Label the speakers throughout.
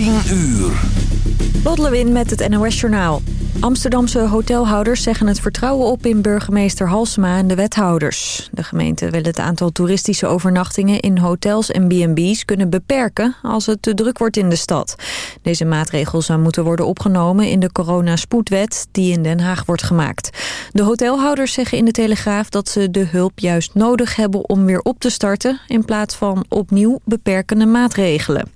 Speaker 1: 10 uur.
Speaker 2: Lot met het NOS Journaal. Amsterdamse hotelhouders zeggen het vertrouwen op in burgemeester Halsema en de wethouders. De gemeente wil het aantal toeristische overnachtingen in hotels en B&B's kunnen beperken als het te druk wordt in de stad. Deze maatregel zou moeten worden opgenomen in de coronaspoedwet die in Den Haag wordt gemaakt. De hotelhouders zeggen in de Telegraaf dat ze de hulp juist nodig hebben om weer op te starten in plaats van opnieuw beperkende maatregelen.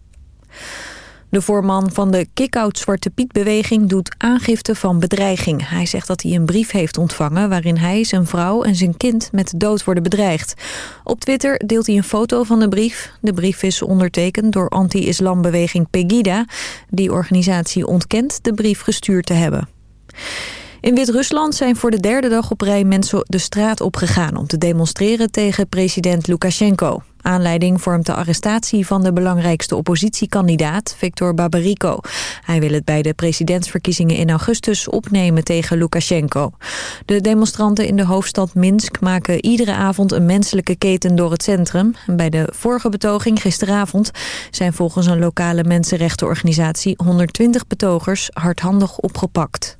Speaker 2: De voorman van de kick-out Zwarte Piet-beweging doet aangifte van bedreiging. Hij zegt dat hij een brief heeft ontvangen waarin hij, zijn vrouw en zijn kind met dood worden bedreigd. Op Twitter deelt hij een foto van de brief. De brief is ondertekend door anti-islambeweging Pegida. Die organisatie ontkent de brief gestuurd te hebben. In Wit-Rusland zijn voor de derde dag op rij mensen de straat opgegaan... om te demonstreren tegen president Lukashenko. Aanleiding vormt de arrestatie van de belangrijkste oppositiekandidaat, Viktor Babariko. Hij wil het bij de presidentsverkiezingen in augustus opnemen tegen Lukashenko. De demonstranten in de hoofdstad Minsk maken iedere avond een menselijke keten door het centrum. Bij de vorige betoging gisteravond zijn volgens een lokale mensenrechtenorganisatie 120 betogers hardhandig opgepakt.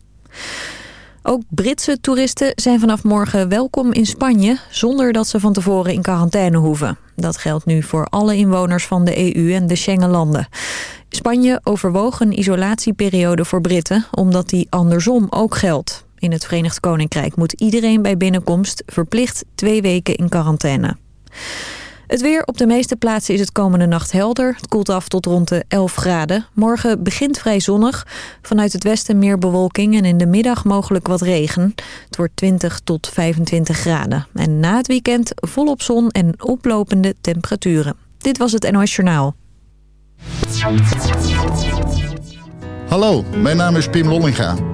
Speaker 2: Ook Britse toeristen zijn vanaf morgen welkom in Spanje... zonder dat ze van tevoren in quarantaine hoeven. Dat geldt nu voor alle inwoners van de EU en de Schengenlanden. Spanje overwoog een isolatieperiode voor Britten... omdat die andersom ook geldt. In het Verenigd Koninkrijk moet iedereen bij binnenkomst... verplicht twee weken in quarantaine. Het weer op de meeste plaatsen is het komende nacht helder. Het koelt af tot rond de 11 graden. Morgen begint vrij zonnig. Vanuit het westen meer bewolking en in de middag mogelijk wat regen. Het wordt 20 tot 25 graden. En na het weekend volop zon en oplopende temperaturen. Dit was het NOS Journaal.
Speaker 3: Hallo, mijn naam is Pim Lollinga.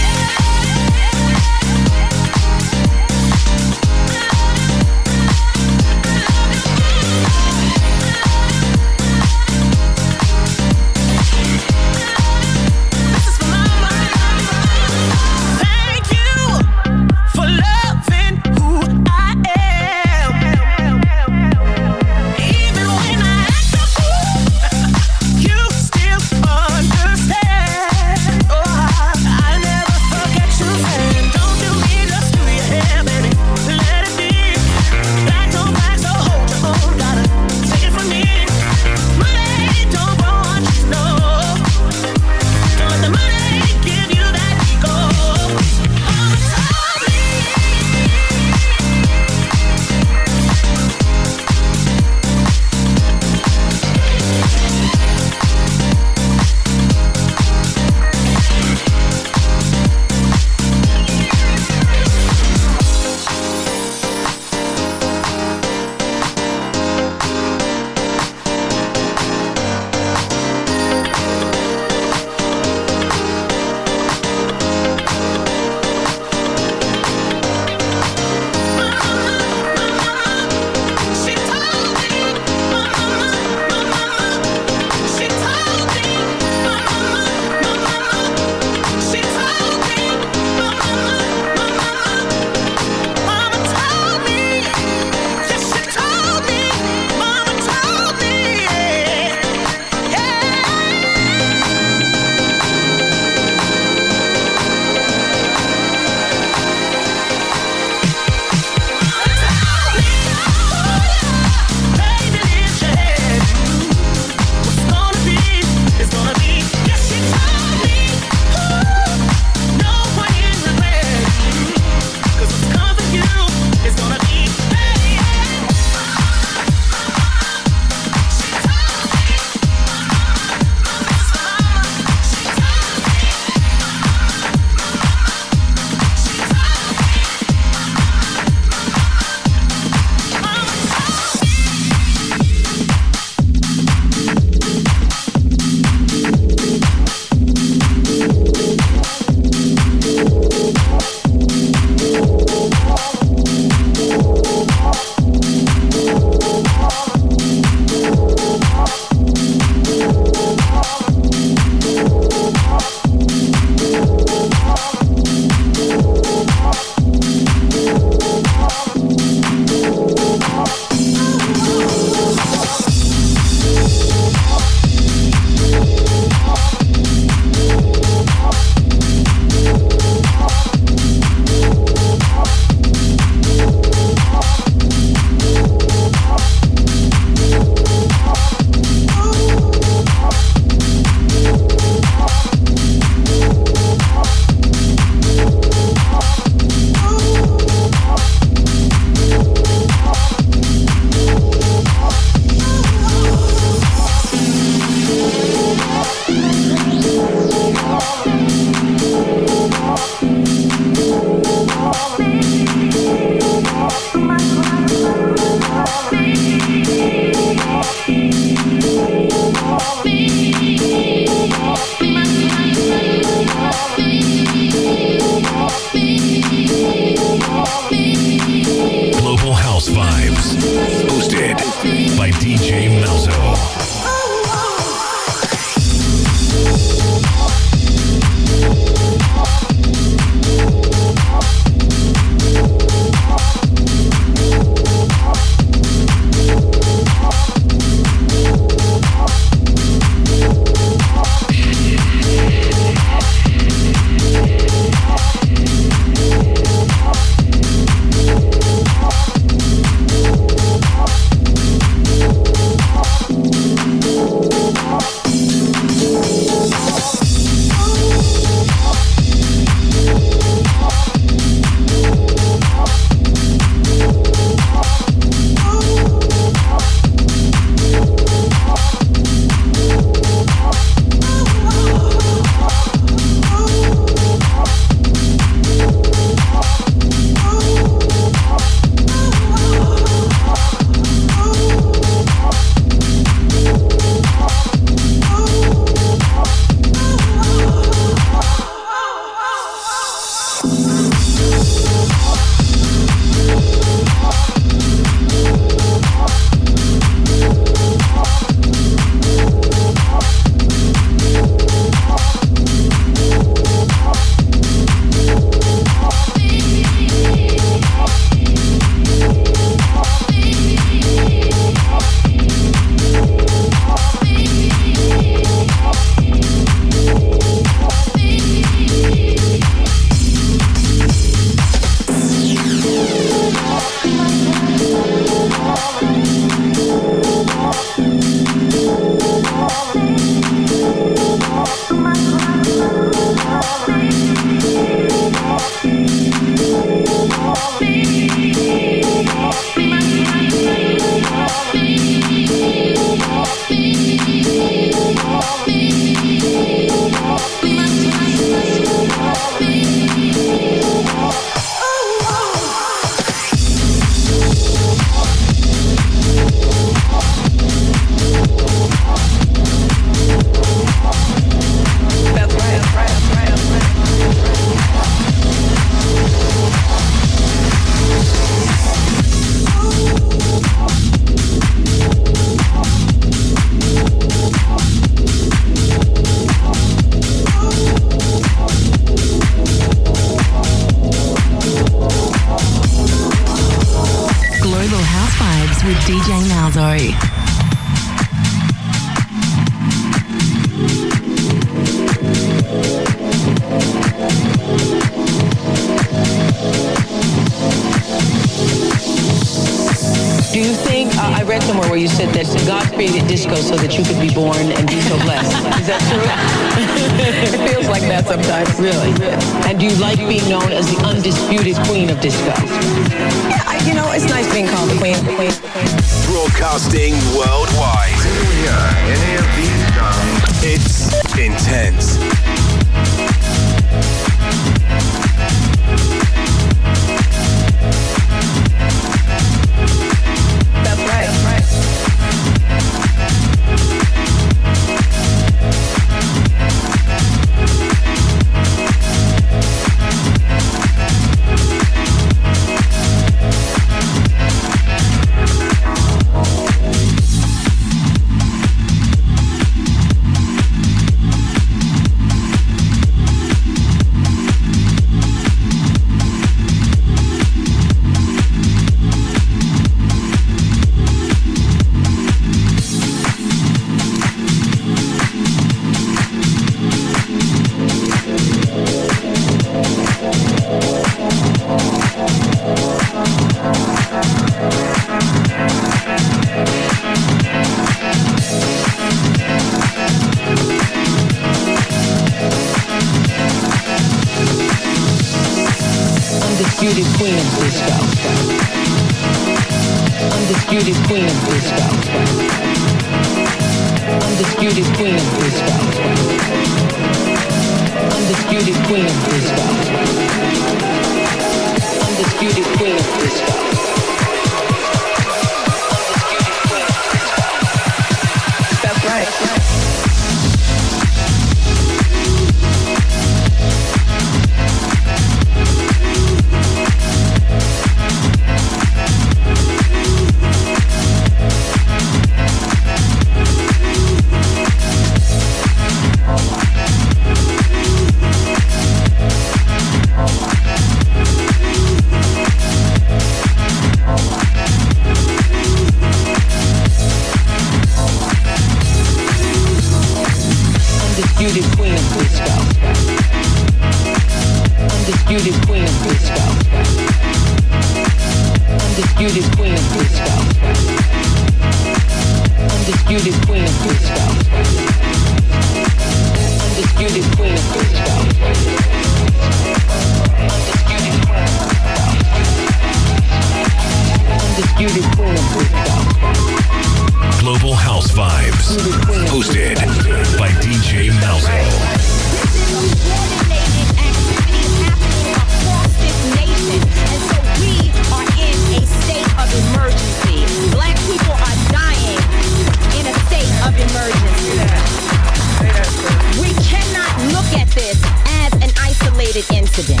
Speaker 4: related incident.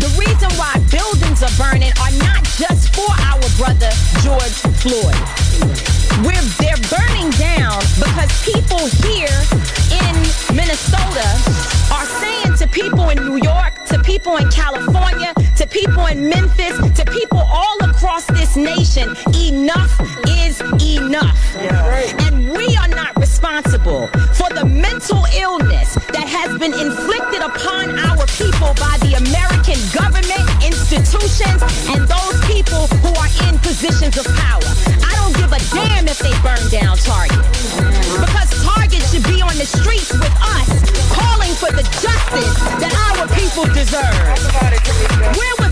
Speaker 4: The reason why buildings are burning are not just for our brother George Floyd. We're, they're burning down because people here in Minnesota are saying to people in New York, to people in California, to people in Memphis, to people all across this nation, enough is enough. positions of power. I don't give a damn if they burn down Target. Because Target should be on the streets with us, calling for the justice that our people deserve. Where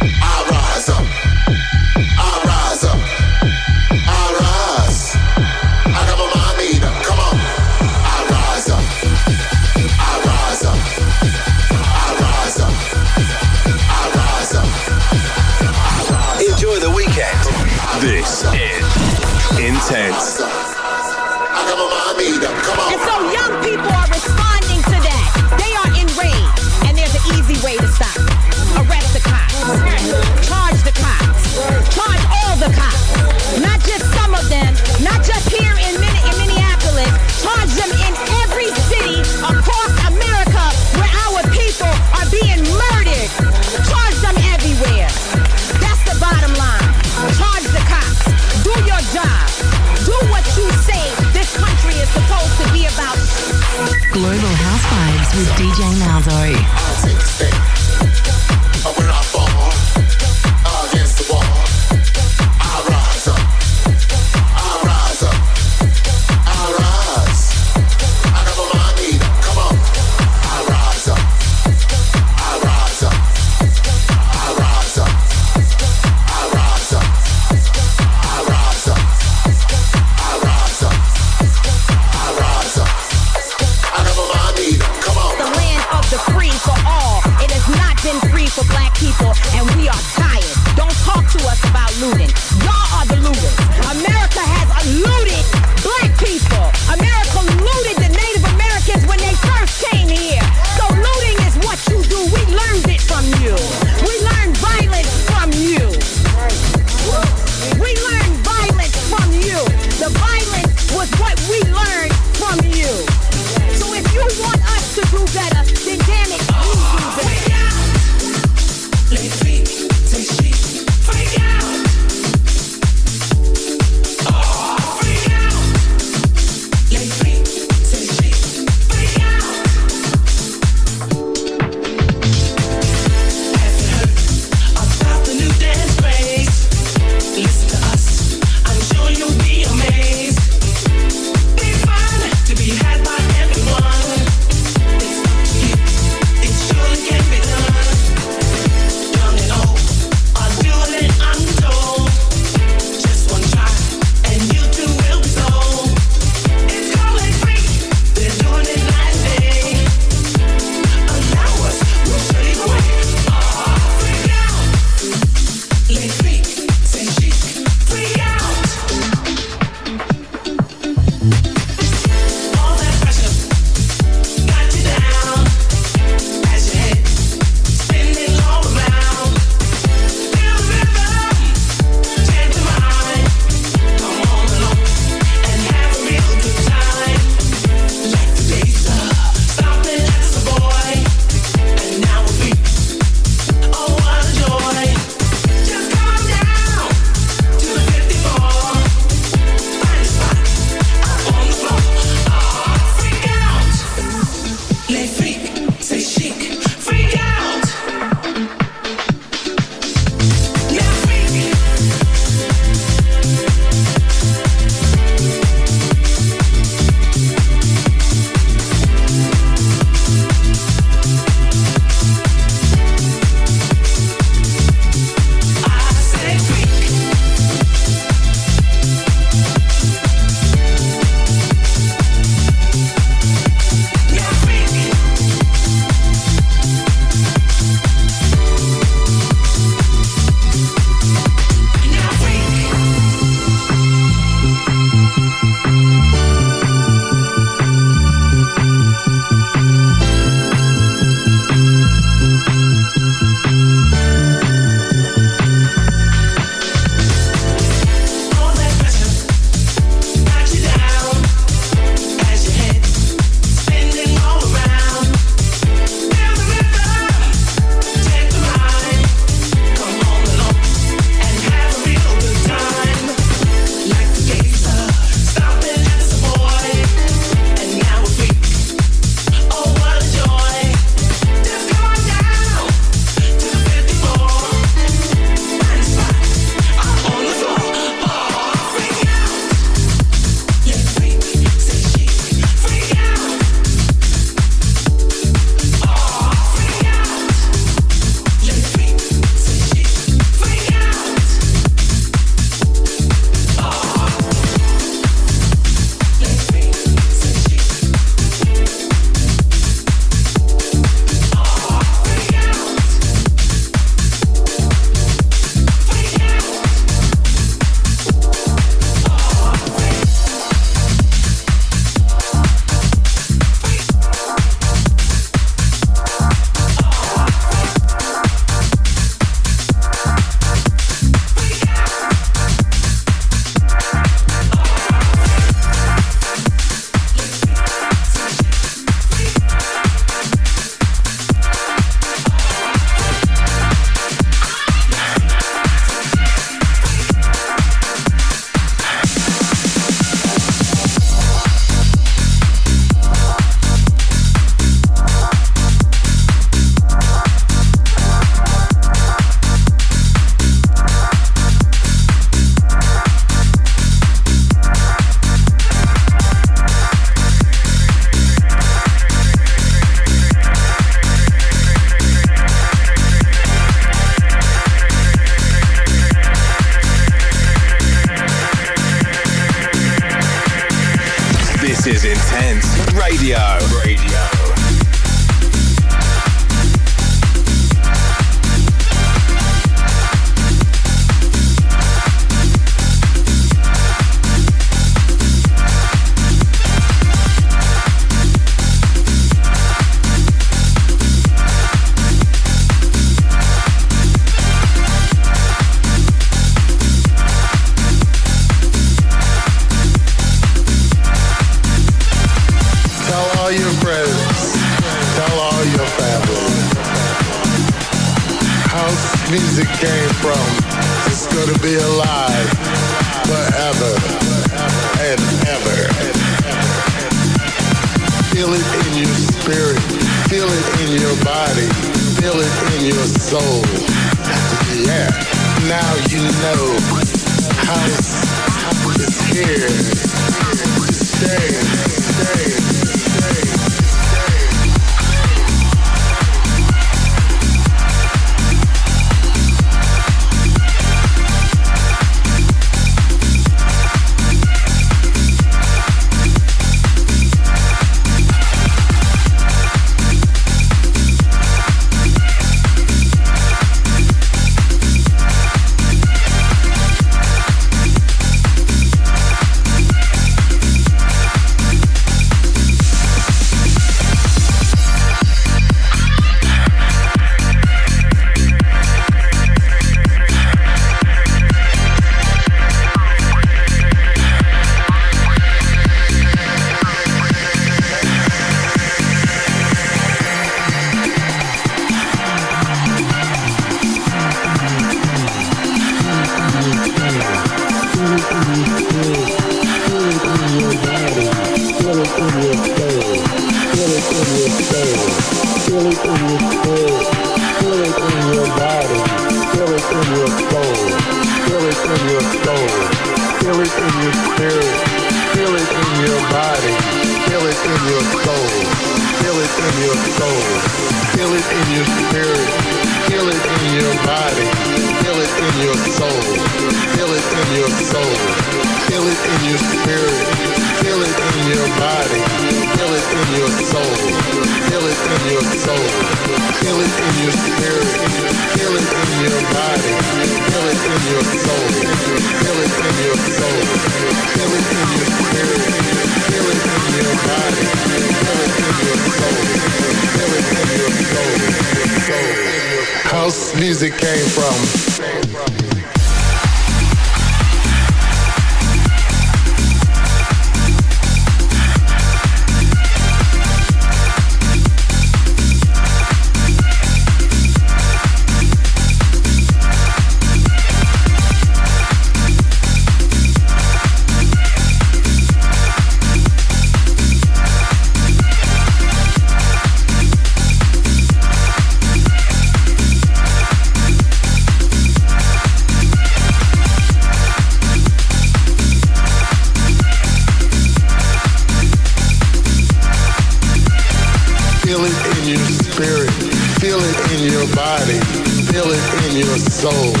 Speaker 5: soul.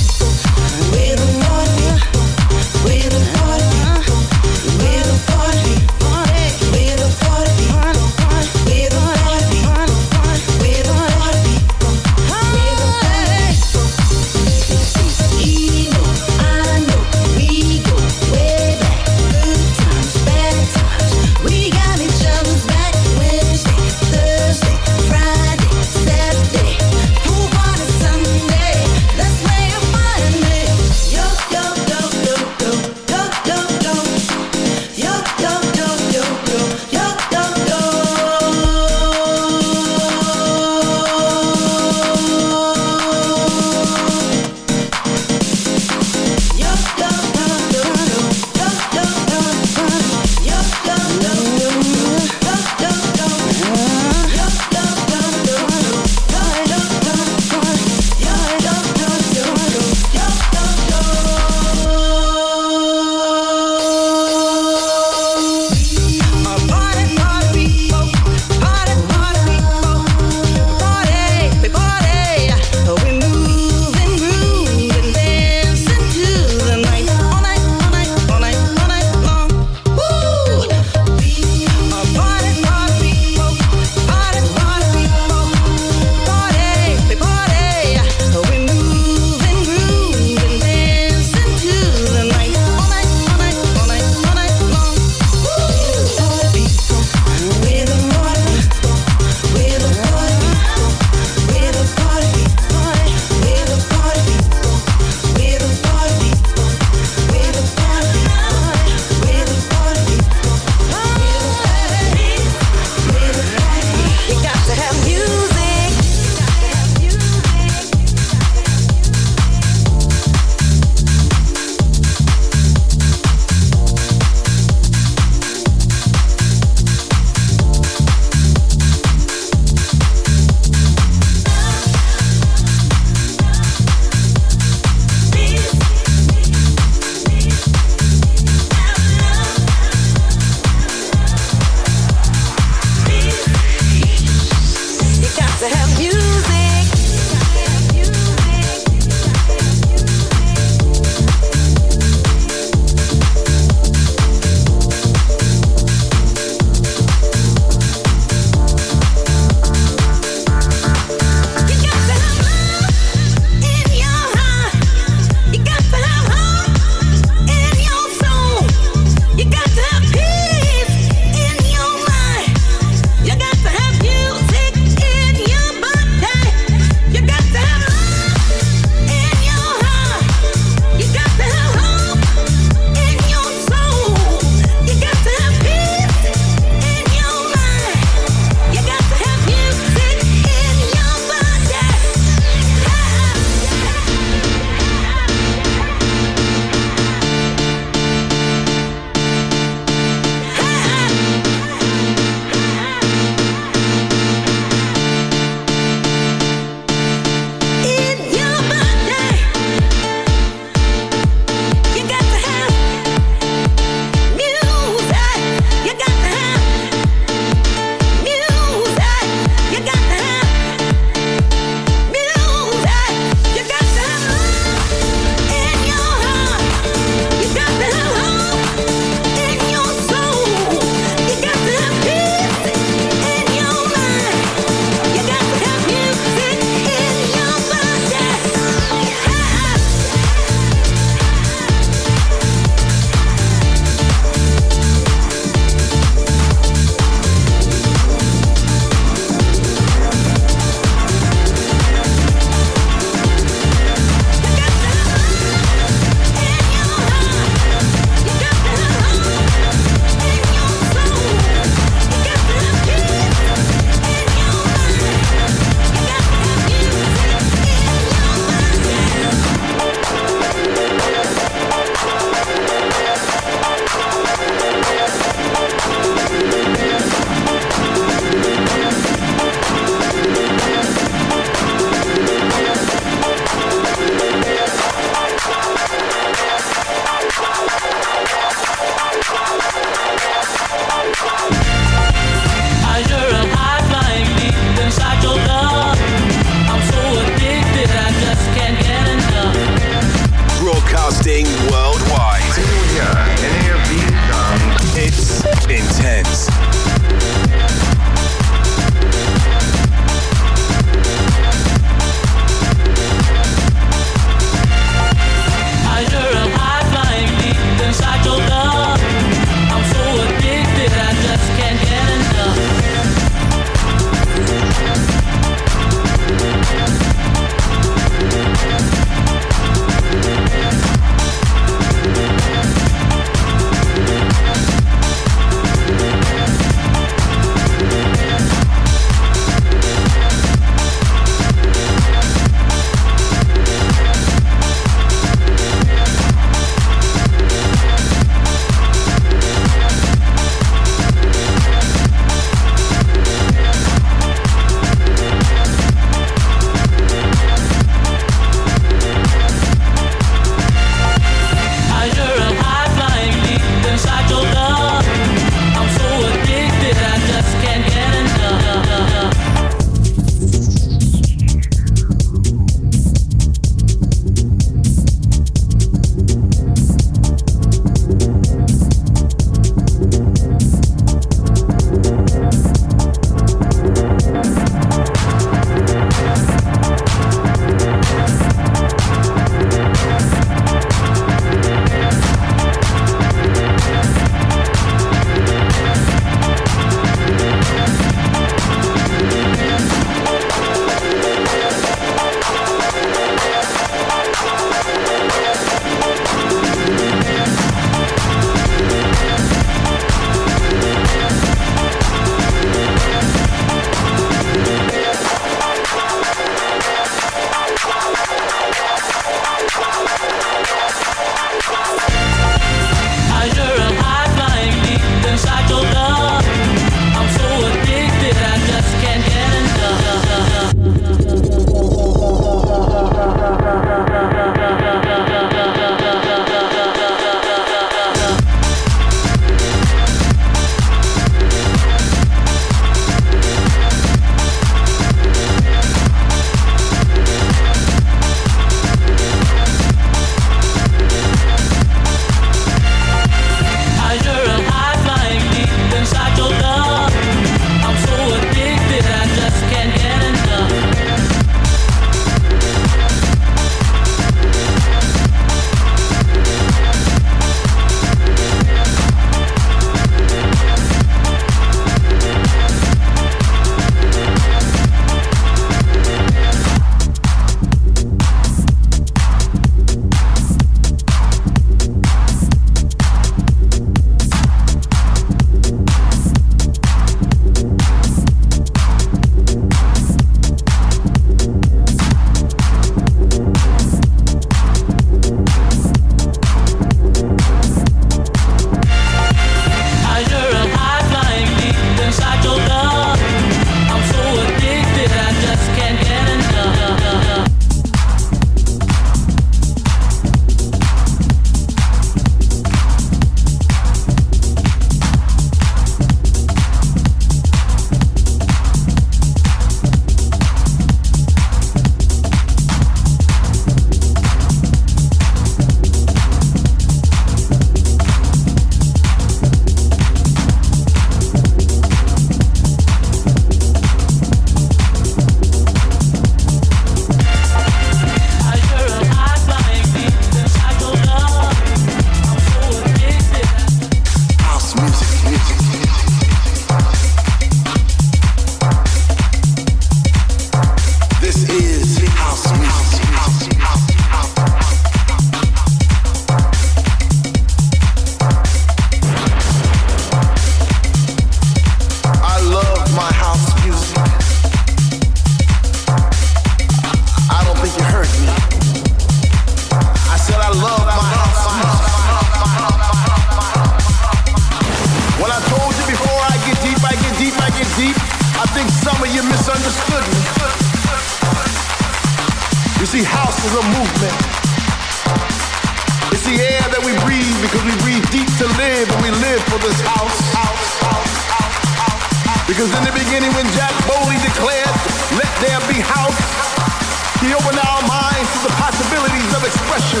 Speaker 5: the possibilities of expression.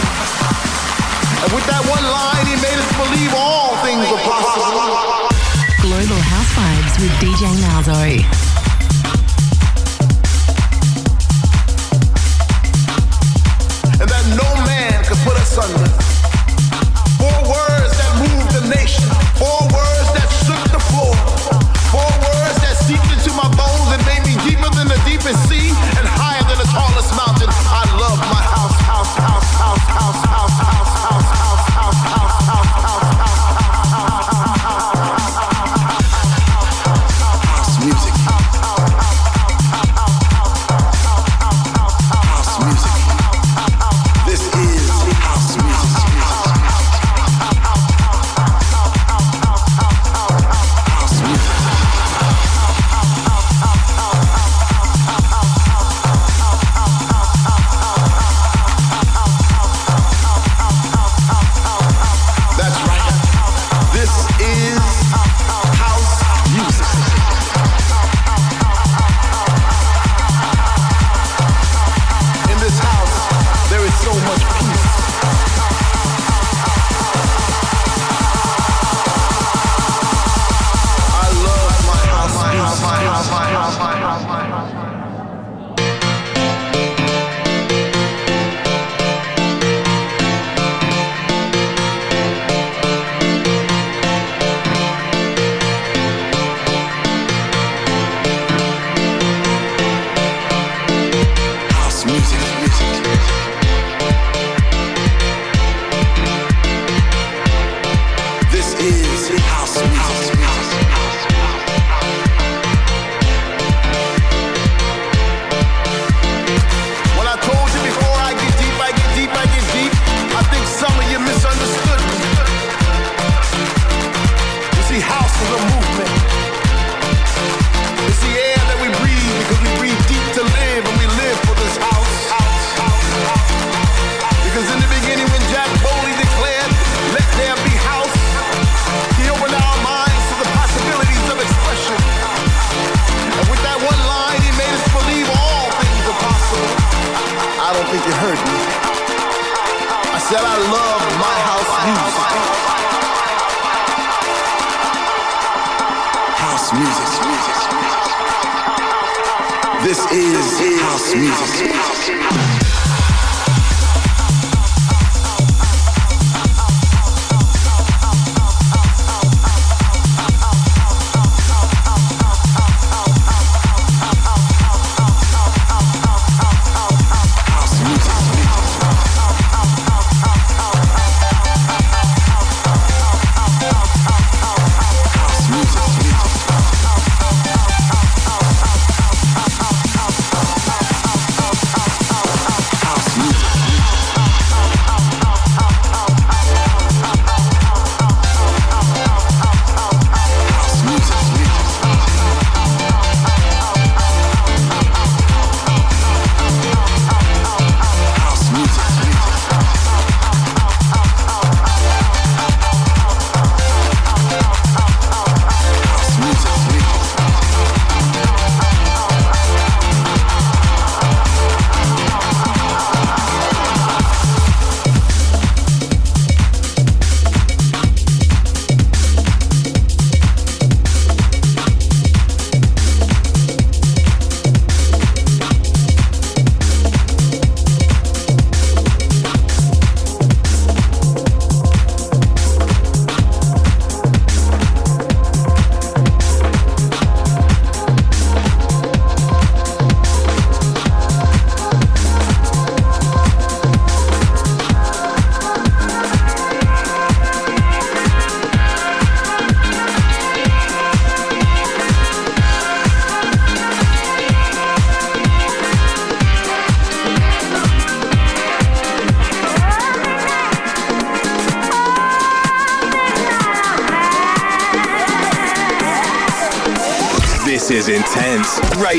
Speaker 5: And with that one line, he made us believe all things are possible.
Speaker 6: Global House Vibes with DJ Malzo.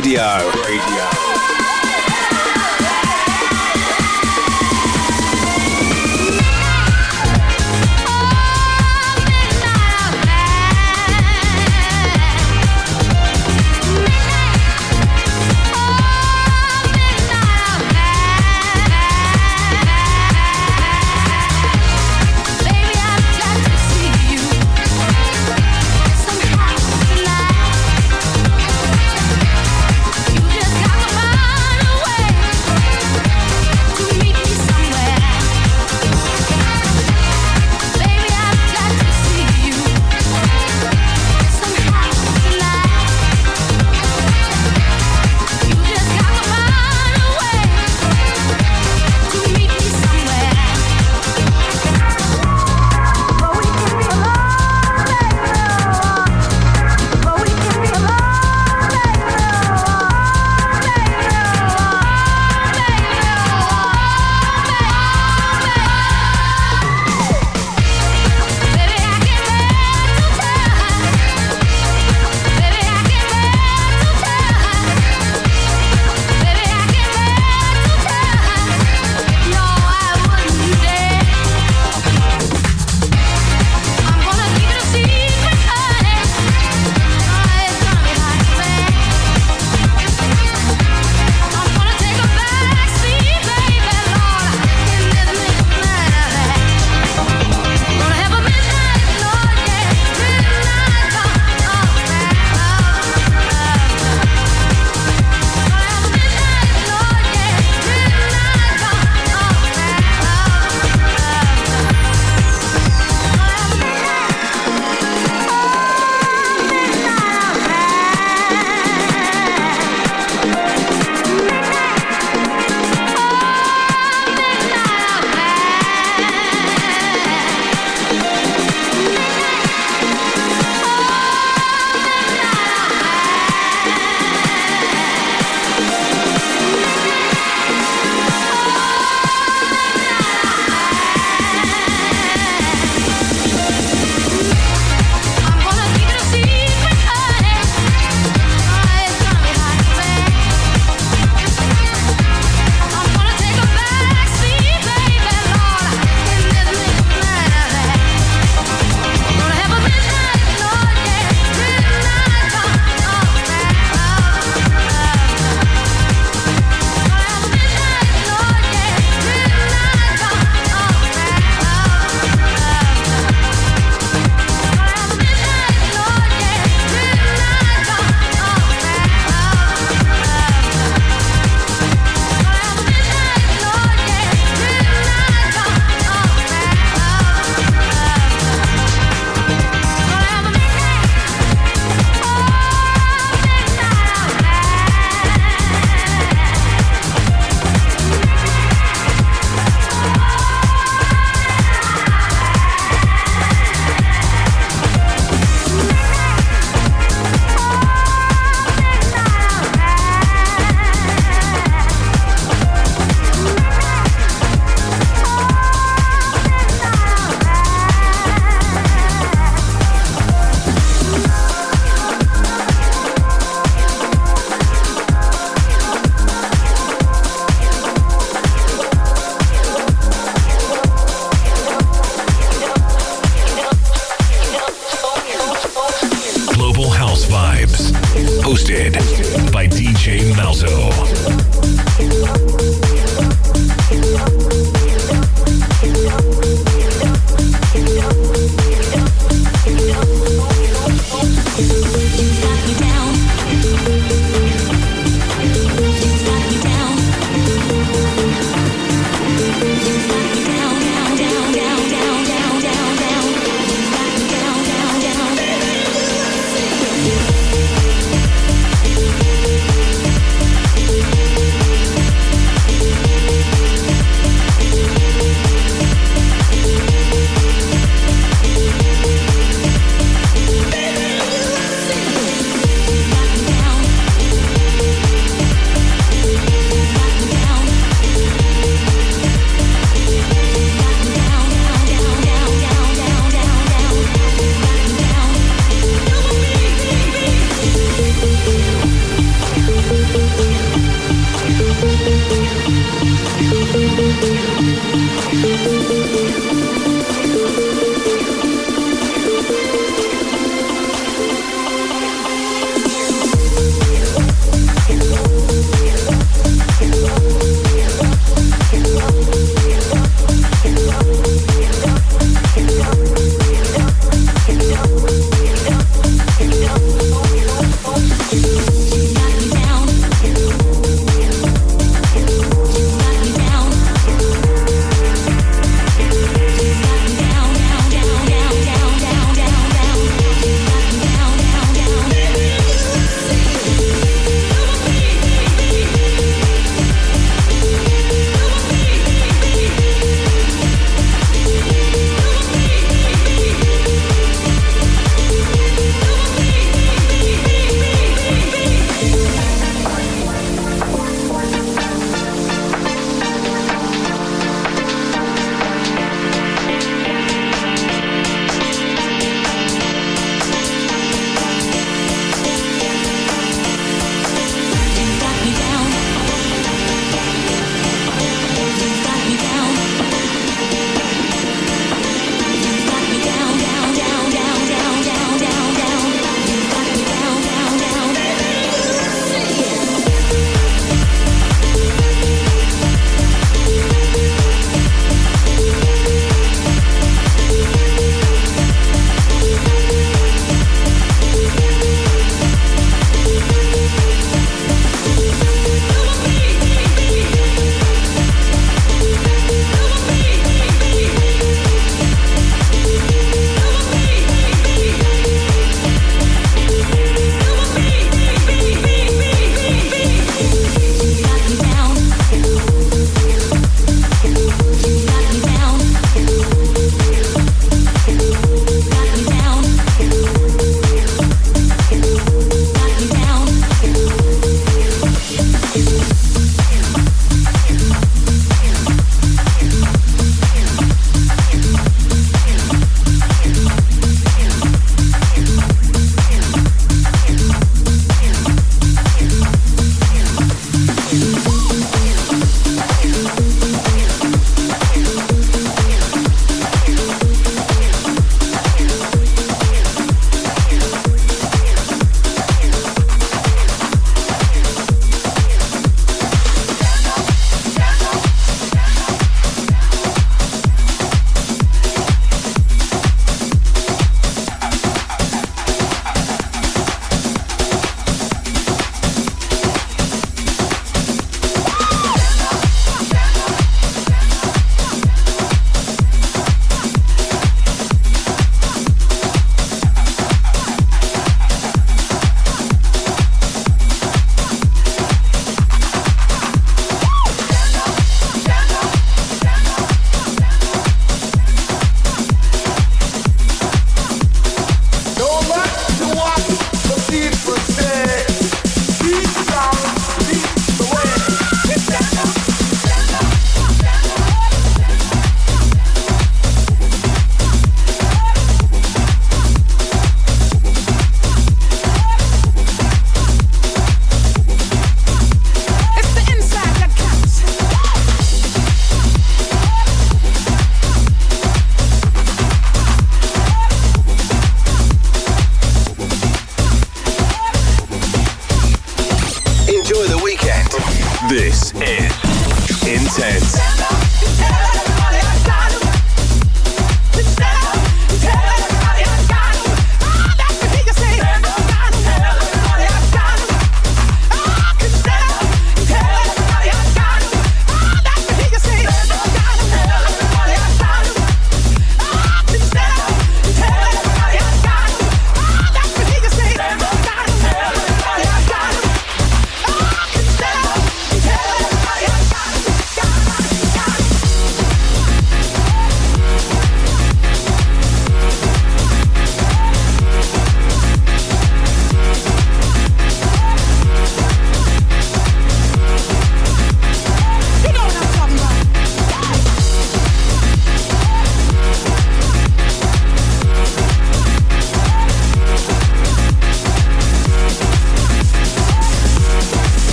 Speaker 1: Radio.